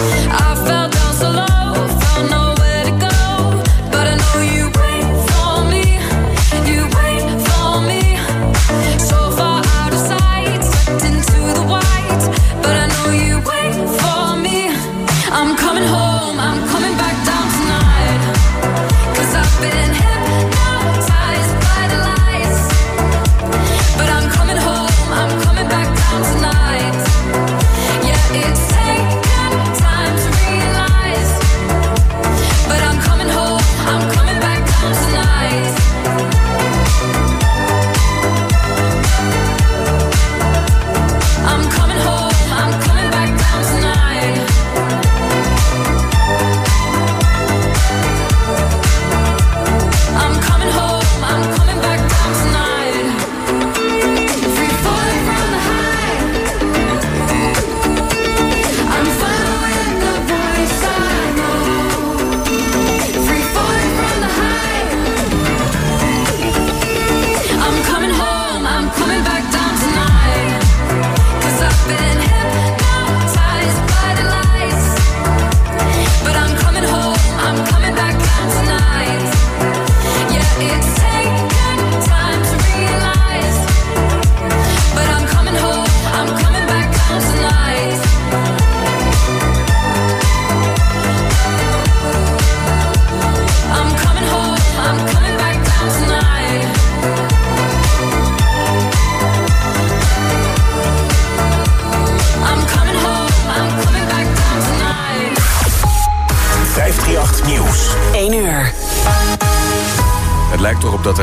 I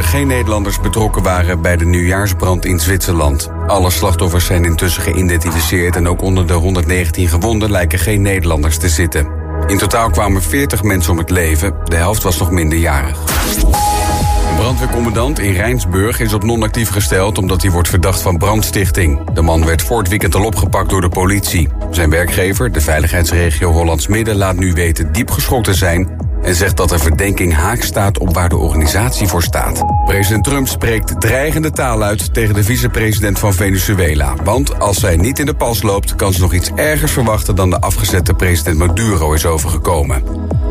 geen Nederlanders betrokken waren bij de nieuwjaarsbrand in Zwitserland. Alle slachtoffers zijn intussen geïdentificeerd en ook onder de 119 gewonden lijken geen Nederlanders te zitten. In totaal kwamen 40 mensen om het leven, de helft was nog minderjarig. Brandweercommandant in Rijnsburg is op non-actief gesteld omdat hij wordt verdacht van brandstichting. De man werd voor het weekend al opgepakt door de politie. Zijn werkgever, de veiligheidsregio Hollands Midden, laat nu weten diep geschokt te zijn en zegt dat de verdenking haak staat op waar de organisatie voor staat. President Trump spreekt dreigende taal uit tegen de vicepresident van Venezuela. Want als zij niet in de pas loopt, kan ze nog iets ergers verwachten dan de afgezette president Maduro is overgekomen.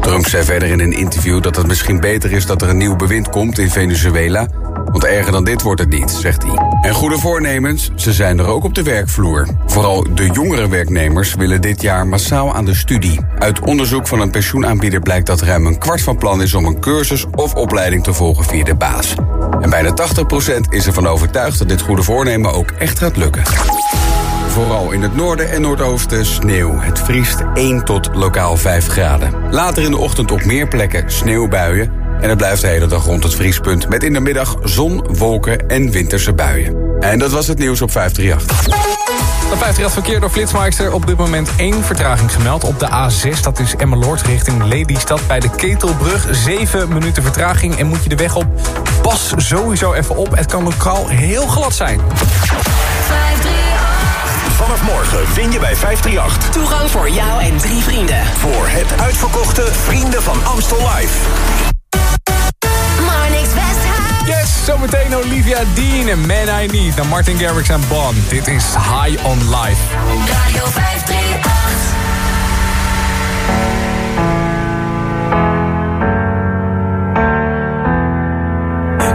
Trump zei verder in een interview dat het misschien beter is dat er een nieuw bewind komt in Venezuela want erger dan dit wordt het niet, zegt hij. En goede voornemens, ze zijn er ook op de werkvloer. Vooral de jongere werknemers willen dit jaar massaal aan de studie. Uit onderzoek van een pensioenaanbieder blijkt dat ruim een kwart van plan is om een cursus of opleiding te volgen via de baas. En bijna 80% is ervan overtuigd dat dit goede voornemen ook echt gaat lukken. Vooral in het noorden en noordoosten sneeuw. Het vriest 1 tot lokaal 5 graden. Later in de ochtend op meer plekken sneeuwbuien. En het blijft de hele dag rond het vriespunt. Met in de middag zon, wolken en winterse buien. En dat was het nieuws op 538. Op 538 verkeer door Flitsmeister. Op dit moment één vertraging gemeld. Op de A6, dat is Emmeloord richting Lelystad. Bij de Ketelbrug, 7 minuten vertraging. En moet je de weg op, pas sowieso even op. Het kan lokaal heel glad zijn. 538. Vanaf morgen win je bij 538. Toegang voor jou en drie vrienden. Voor het uitverkochte Vrienden van Amstel Live. Yes, zometeen Olivia Dean en Man I Need naar Martin Garrix en Bond. Dit is High on Life. Radio 538.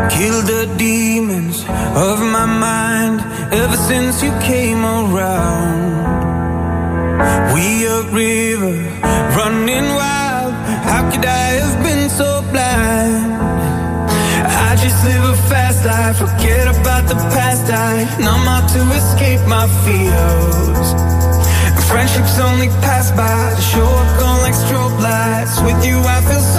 Kill the demons of my mind ever since you came around. We a river running wild. How could I have been so blind? I just live a fast life, forget about the past. I numb out to escape my fears. Friendships only pass by show up on like strobe lights. With you, I feel something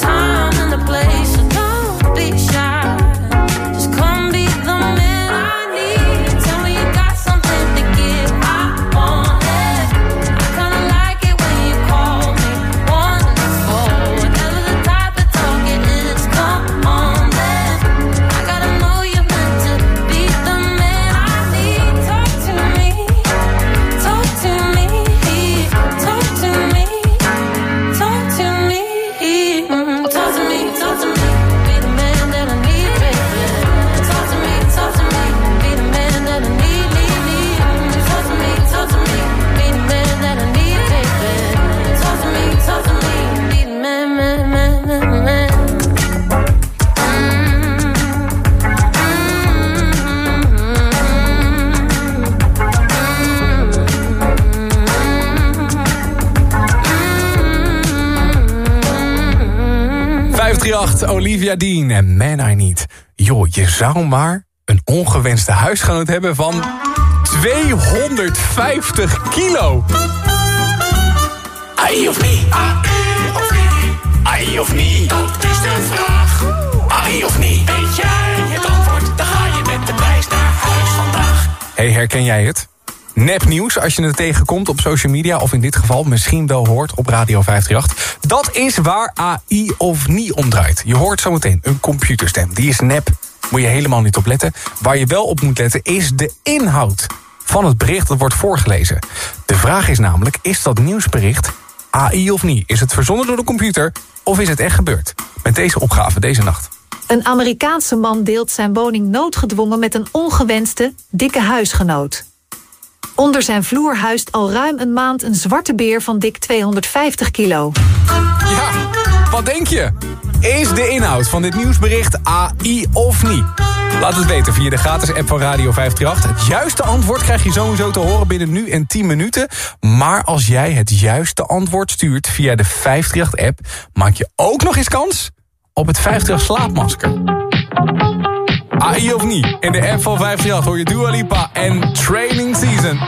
time. En Man I Need. Joh, je zou maar een ongewenste huisgenoot hebben van 250 kilo. Ai of niet? Ai of niet? Dat is de vraag. Ai of niet? Weet jij het antwoord? Dan ga je met de prijs naar huis vandaag. hey, herken jij het? Nepnieuws, als je het tegenkomt op social media... of in dit geval misschien wel hoort op Radio 538. Dat is waar AI of niet om draait. Je hoort zometeen een computerstem, die is nep. Moet je helemaal niet op letten. Waar je wel op moet letten is de inhoud van het bericht dat wordt voorgelezen. De vraag is namelijk, is dat nieuwsbericht AI of niet? Is het verzonnen door de computer of is het echt gebeurd? Met deze opgave deze nacht. Een Amerikaanse man deelt zijn woning noodgedwongen met een ongewenste, dikke huisgenoot. Onder zijn vloer huist al ruim een maand een zwarte beer van dik 250 kilo. Ja, wat denk je? Is de inhoud van dit nieuwsbericht AI of niet? Laat het weten via de gratis app van Radio 538. Het juiste antwoord krijg je sowieso te horen binnen nu en 10 minuten. Maar als jij het juiste antwoord stuurt via de 538-app... maak je ook nog eens kans op het 538 slaapmasker. AI of niet? In de app van 538 hoor je Dua Lipa en Training Season.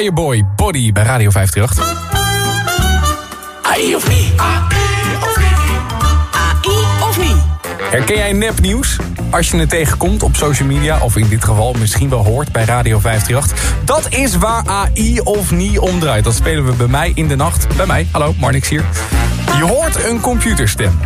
Fireboy, Body bij Radio 538. AI of niet? AI of niet? Herken jij nepnieuws? Als je het tegenkomt op social media, of in dit geval misschien wel hoort bij Radio 538. Dat is waar AI of niet om draait. Dat spelen we bij mij in de nacht. Bij mij, hallo, Marnix hier. Je hoort een computerstem.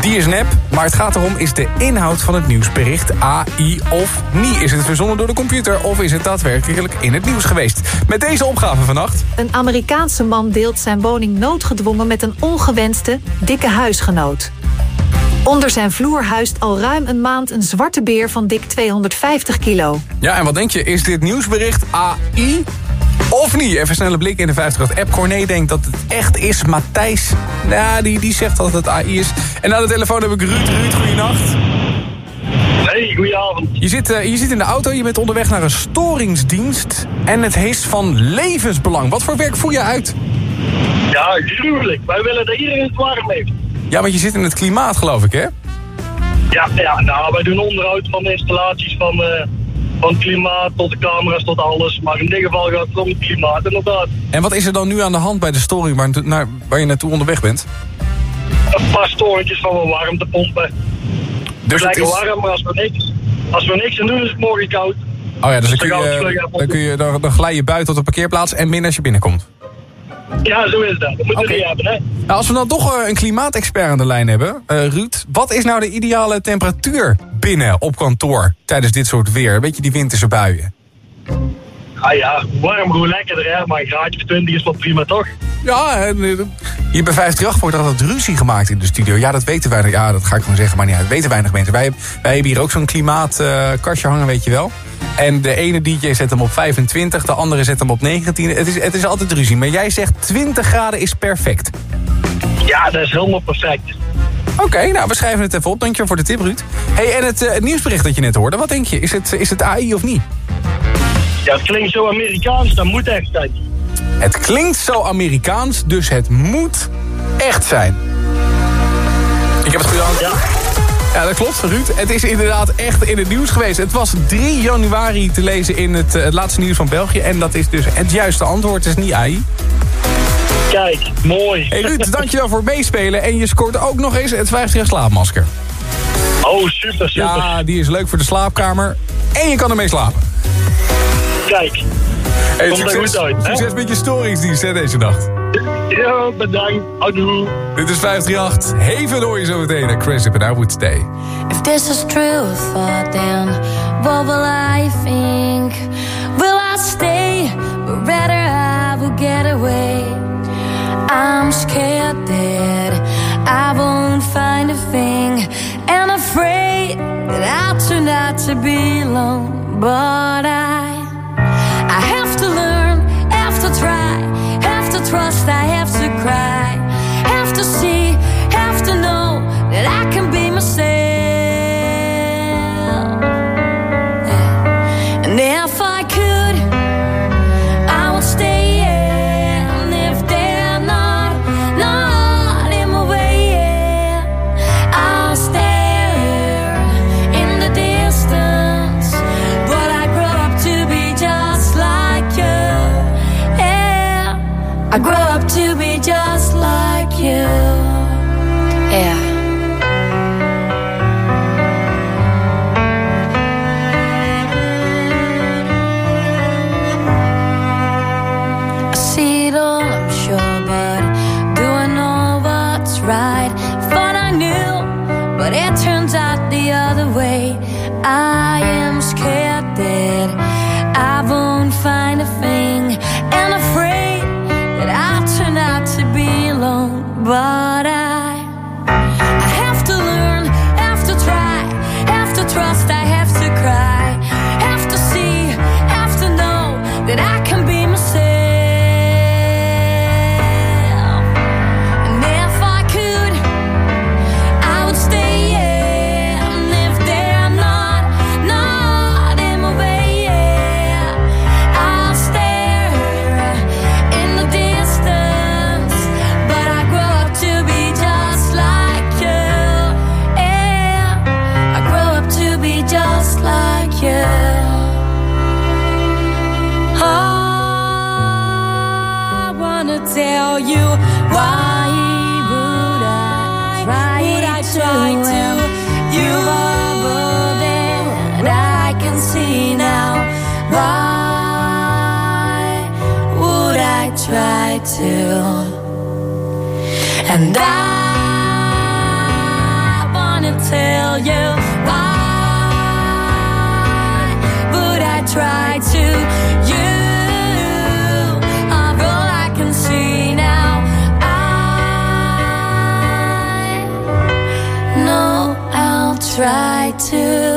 Die is nep, maar het gaat erom, is de inhoud van het nieuwsbericht AI of niet? Is het verzonnen door de computer of is het daadwerkelijk in het nieuws geweest? Met deze opgave vannacht. Een Amerikaanse man deelt zijn woning noodgedwongen met een ongewenste, dikke huisgenoot. Onder zijn vloer huist al ruim een maand een zwarte beer van dik 250 kilo. Ja, en wat denk je? Is dit nieuwsbericht AI of niet? Even een snelle blik in de 50 app. Corné denkt dat het echt is. Matthijs, ja, die, die zegt dat het AI is. En aan de telefoon heb ik Ruud. Ruud, goeienacht. Hey, goedenavond. Je zit, eh, je zit in de auto, je bent onderweg naar een storingsdienst. En het is van levensbelang. Wat voor werk voer je uit? Ja, gruwelijk. Wij willen dat iedereen het warm heeft. Ja, want je zit in het klimaat, geloof ik, hè? Ja, ja nou, wij doen onderhoud van de installaties van, eh, van klimaat tot de camera's tot alles. Maar in dit geval gaat het om het klimaat, inderdaad. En wat is er dan nu aan de hand bij de storing waar, naar, waar je naartoe onderweg bent? Een paar storentjes van wat warmtepompen. Dus het is... warm, maar als we, niks, als we niks aan doen is het morgen koud. Oh ja, dus dan Dus kun dan we je, dan, kun je, dan, dan glij je buiten op de parkeerplaats en binnen als je binnenkomt. Ja, zo is dat. Dat moeten Oké. we hebben, hè. Nou, als we dan toch eh, een klimaatexpert aan de lijn hebben, eh, Ruud. Wat is nou de ideale temperatuur binnen op kantoor tijdens dit soort weer? Een beetje die winterse buien. Ah ja, warm, hoe lekkerder, hè. Maar een graadje of 20 is wel prima, toch? Ja, en, eh, hier bij 538 wordt altijd ruzie gemaakt in de studio. Ja, dat weten wij. Ja, dat ga ik gewoon zeggen, maar niet uit. Dat weten weinig mensen. Wij, wij hebben hier ook zo'n klimaatkastje hangen, weet je wel. En de ene DJ zet hem op 25, de andere zet hem op 19. Het is, het is altijd ruzie. Maar jij zegt 20 graden is perfect. Ja, dat is helemaal perfect. Oké, nou, we schrijven het even op. Dankjewel voor de tip, Ruud. hey, en het, eh, het nieuwsbericht dat je net hoorde, wat denk je? Is het, is het AI of niet? Ja, het klinkt zo Amerikaans, dat moet echt zijn. Het klinkt zo Amerikaans, dus het moet echt zijn. Ik heb het goed aan. Ja. Ja, dat klopt, Ruud. Het is inderdaad echt in het nieuws geweest. Het was 3 januari te lezen in het, eh, het laatste nieuws van België. En dat is dus het juiste antwoord. Het is niet AI. Kijk, mooi. Hey Ruud, dankjewel voor meespelen. En je scoort ook nog eens het 50 slaapmasker. Oh, super, super. Ja, die is leuk voor de slaapkamer. En je kan ermee slapen. Kijk. Hey, succes, goed uit, hè? succes met je storingsdienst hè, deze nacht. Ja, bedankt. Dit is 538. Heven hoor je zo meteen. Up and I Would Stay. If this is true thought, then what will I think? Will I stay? Or rather, I will get away. I'm scared that I won't find a thing, and afraid that I'll turn out to be alone. But I trust, I have to cry, have to see, have to know that I can be I grew up to be just like you. Yeah. And I wanna tell you why would I try to you? Are all I can see now I know I'll try to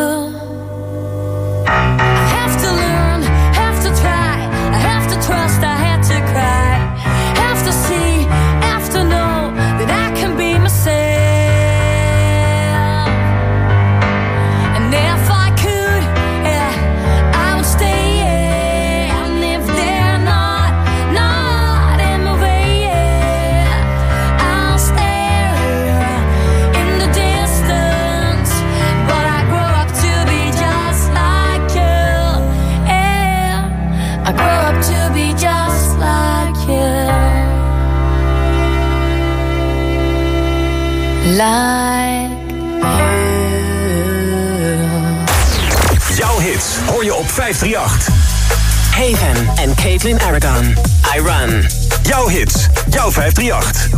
538. Haven en Caitlin Aragon. I Run. Jouw hits, jouw 538.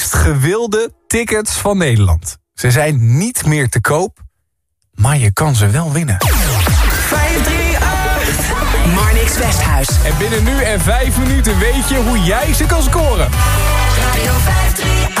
meest gewilde tickets van Nederland. Ze zijn niet meer te koop, maar je kan ze wel winnen. 538 Marnix Westhuis. En binnen nu en 5 minuten weet je hoe jij ze kan scoren. Radio 538.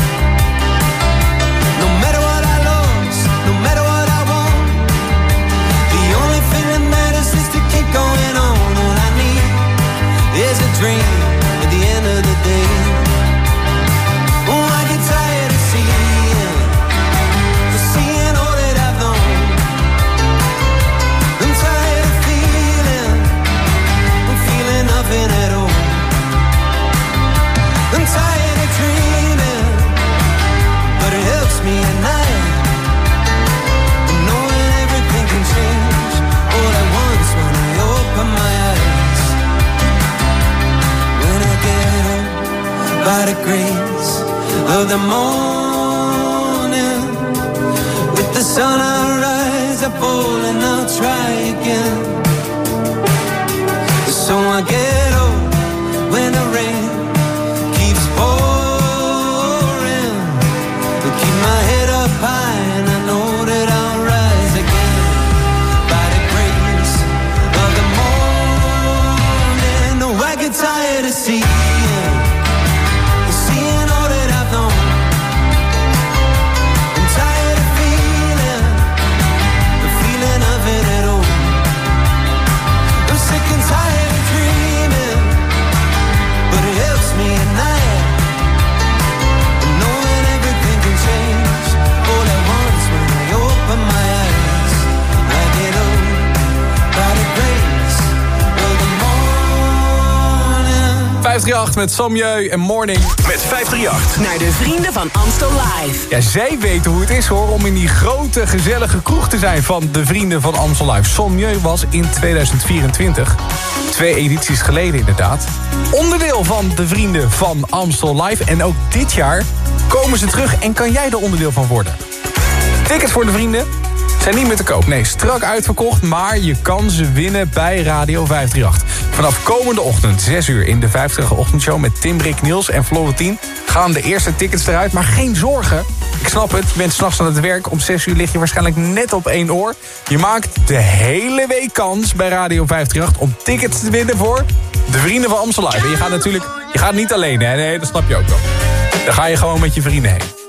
Dream by the grace of the morning, with the sun I rise, I fall and I'll try again. So I get up when the rain keeps pouring. Keep my head up high 538 met Samjeu en Morning. Met 538. Naar de vrienden van Amstel Live. Ja, zij weten hoe het is hoor, om in die grote gezellige kroeg te zijn van de vrienden van Amstel Live. Sommieu was in 2024, twee edities geleden inderdaad, onderdeel van de vrienden van Amstel Live. En ook dit jaar komen ze terug en kan jij er onderdeel van worden. Tickets voor de vrienden zijn niet meer te koop. Nee, strak uitverkocht, maar je kan ze winnen bij Radio 538. Vanaf komende ochtend, 6 uur, in de 50 ochtendshow... met Tim, Rick, Niels en Florentien gaan de eerste tickets eruit. Maar geen zorgen, ik snap het, je bent s'nachts aan het werk. Om 6 uur lig je waarschijnlijk net op één oor. Je maakt de hele week kans bij Radio 538 om tickets te winnen voor de Vrienden van Amstel Live. En je gaat natuurlijk, je gaat niet alleen, hè? Nee, dat snap je ook wel. Dan ga je gewoon met je vrienden heen.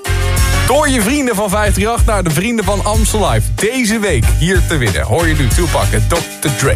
Door je vrienden van 538 naar de vrienden van Amstel Live. Deze week hier te winnen. Hoor je nu Tupac en Dr. Dre.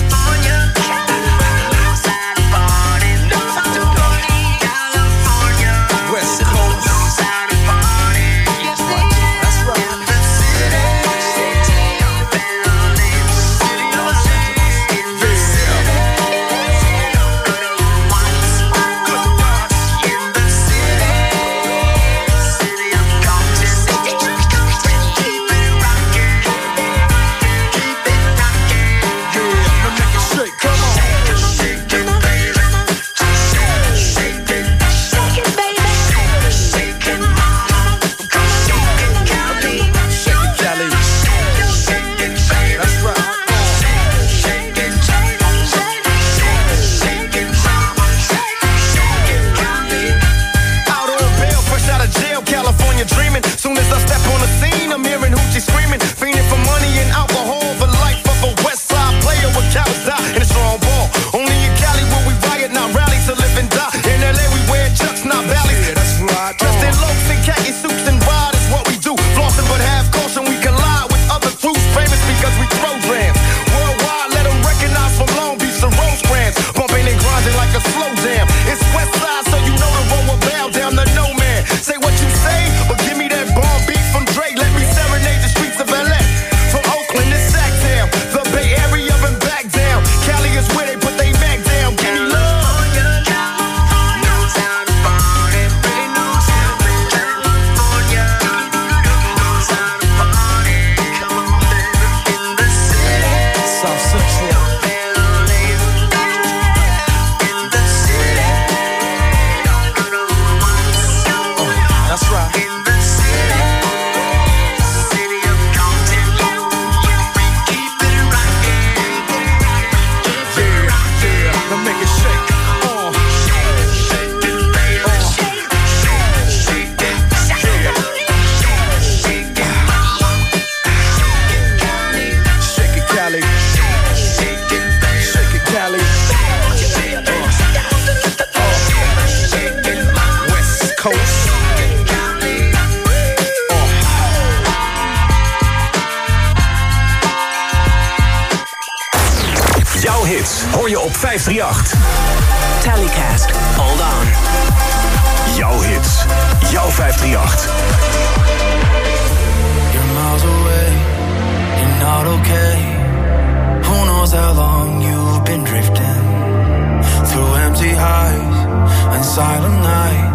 silent night.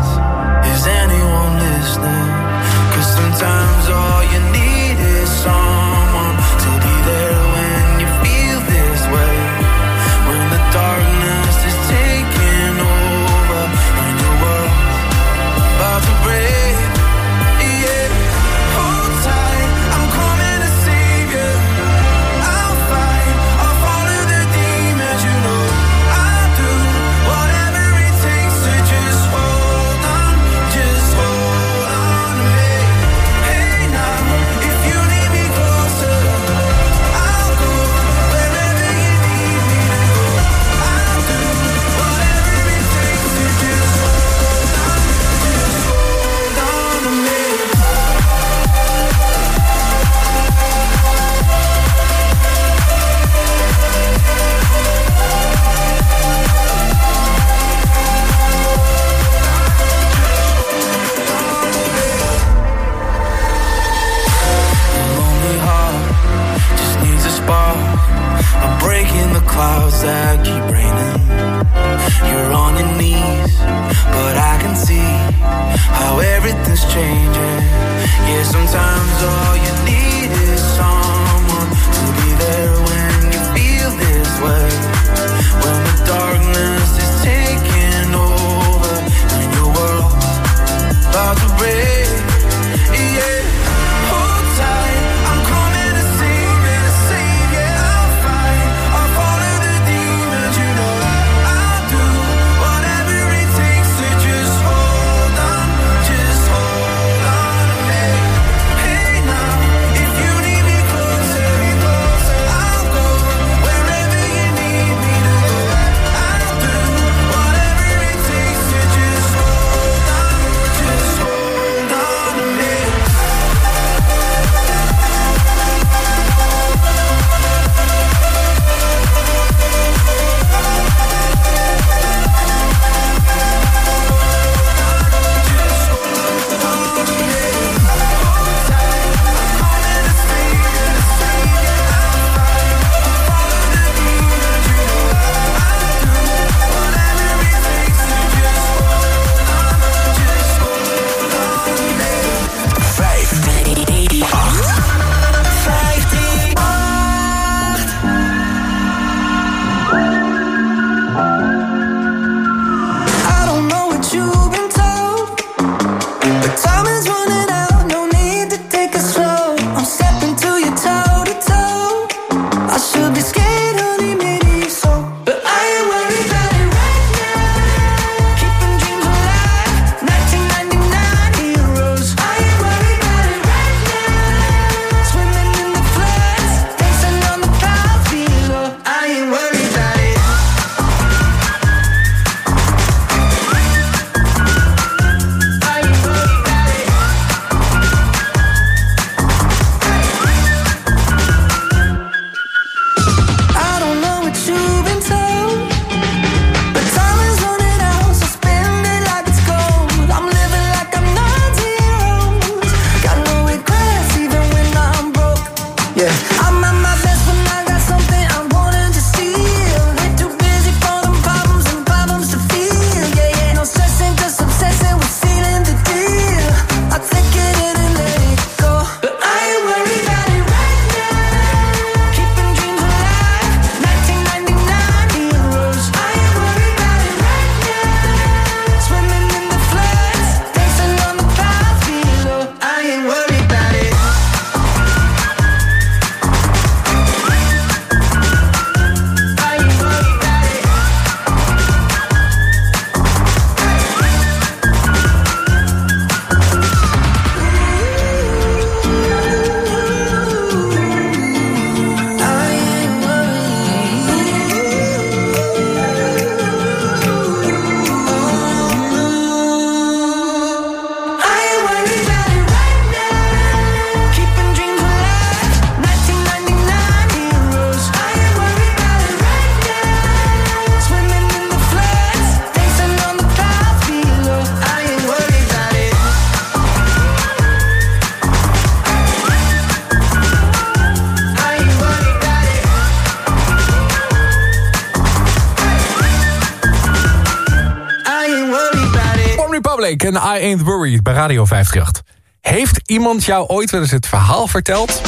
Ain't bij Radio 538. Heeft iemand jou ooit wel eens het verhaal verteld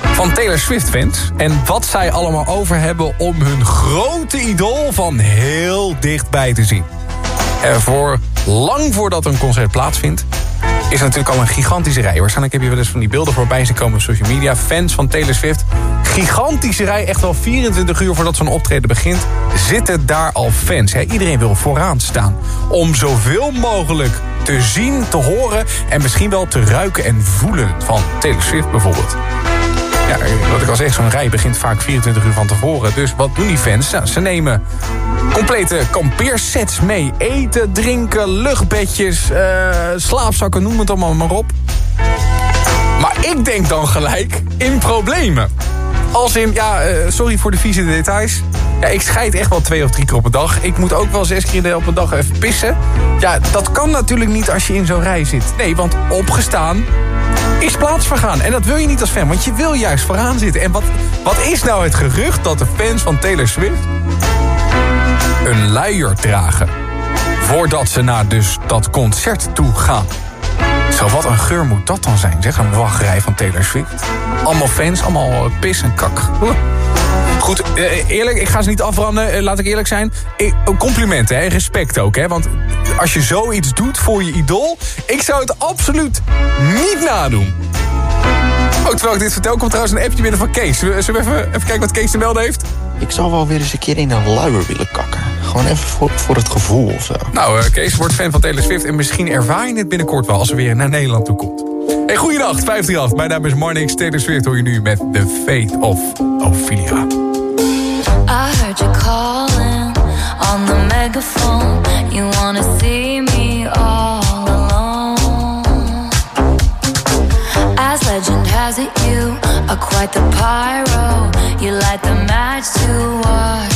van Taylor Swift fans... en wat zij allemaal over hebben om hun grote idool van heel dichtbij te zien? En voor lang voordat een concert plaatsvindt... is natuurlijk al een gigantische rij. Waarschijnlijk heb je wel eens van die beelden voorbij zien komen op social media. Fans van Taylor Swift. Gigantische rij, echt wel 24 uur voordat zo'n optreden begint... zitten daar al fans. Iedereen wil vooraan staan. Om zoveel mogelijk te zien, te horen... en misschien wel te ruiken en voelen van Taylor bijvoorbeeld. Ja, wat ik al zeg, zo'n rij begint vaak 24 uur van tevoren. Dus wat doen die fans? Nou, ze nemen complete kampeersets mee. Eten, drinken, luchtbedjes, uh, slaapzakken, noem het allemaal maar op. Maar ik denk dan gelijk in problemen. Als in, ja, uh, sorry voor de vieze details. Ja, ik scheid echt wel twee of drie keer op een dag. Ik moet ook wel zes keer op een dag even pissen. Ja, dat kan natuurlijk niet als je in zo'n rij zit. Nee, want opgestaan is plaatsvergaan. En dat wil je niet als fan, want je wil juist vooraan zitten. En wat, wat is nou het gerucht dat de fans van Taylor Swift... een luier dragen... voordat ze naar dus dat concert toe gaan? Zo, wat een geur moet dat dan zijn, zeg. Een wachtrij van Taylor Swift. Allemaal fans, allemaal pis en kak. Goed, eerlijk, ik ga ze niet afbranden, laat ik eerlijk zijn. Complimenten, hè, respect ook, hè. Want als je zoiets doet voor je idool... ik zou het absoluut niet nadoen. Ook terwijl ik dit vertel, komt trouwens een appje binnen van Kees. Zullen we even, even kijken wat Kees te melden heeft? Ik zou wel weer eens een keer in een luier willen kakken. Gewoon even voor, voor het gevoel of zo. Nou, uh, Kees wordt fan van Taylor Swift... en misschien ervaar je het binnenkort wel als ze weer naar Nederland toe komt. Hey, goeiedag, 538. Mijn naam is Marnix. Taylor Swift hoor je nu met The Fate of Ophelia. I heard you calling on the megaphone. You wanna see me all alone. As legend has it, you are quite the pyro. You light the match to watch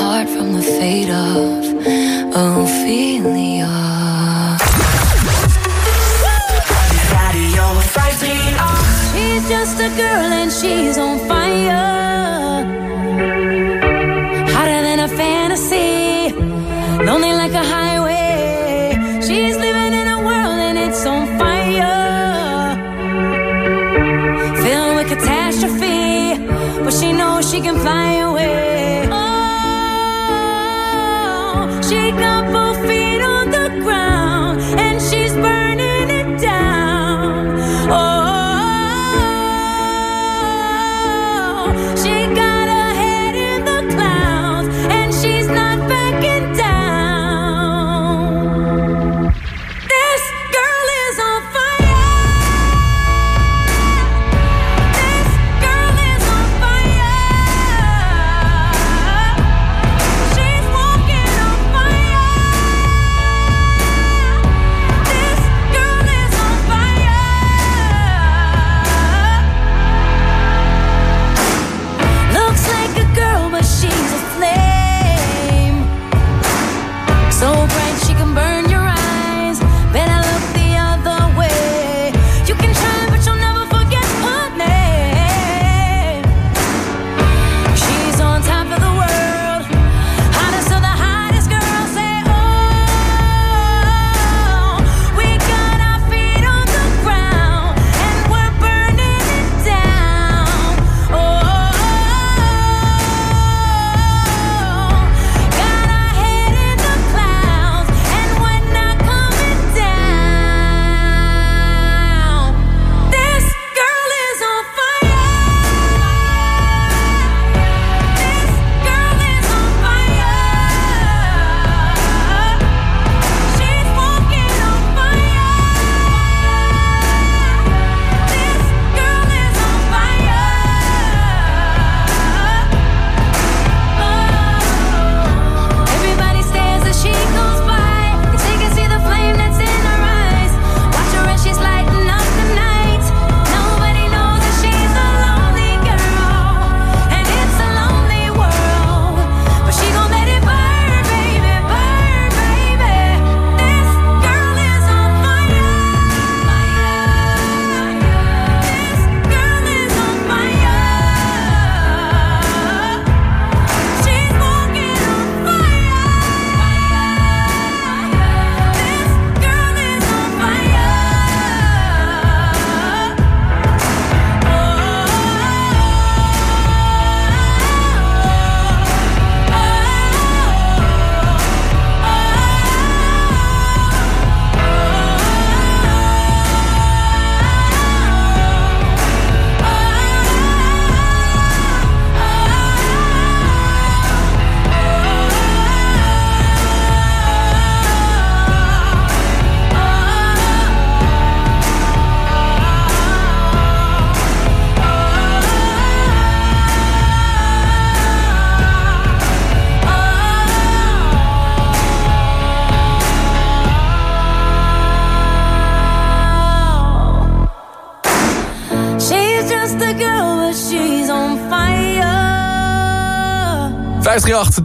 heart from the fate of Ophelia. Radio 538. She's just a girl and she's on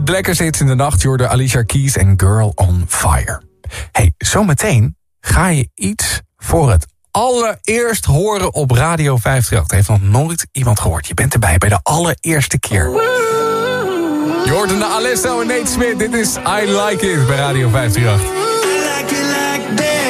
Lekker zit in de nacht, Jorden Alicia Keys en Girl on Fire. hey, zometeen ga je iets voor het allereerst horen op Radio 538. Heeft nog nooit iemand gehoord. Je bent erbij bij de allereerste keer. Jordan de Alesso en Nate Smith. Dit is I Like It bij Radio 538. Like it like that.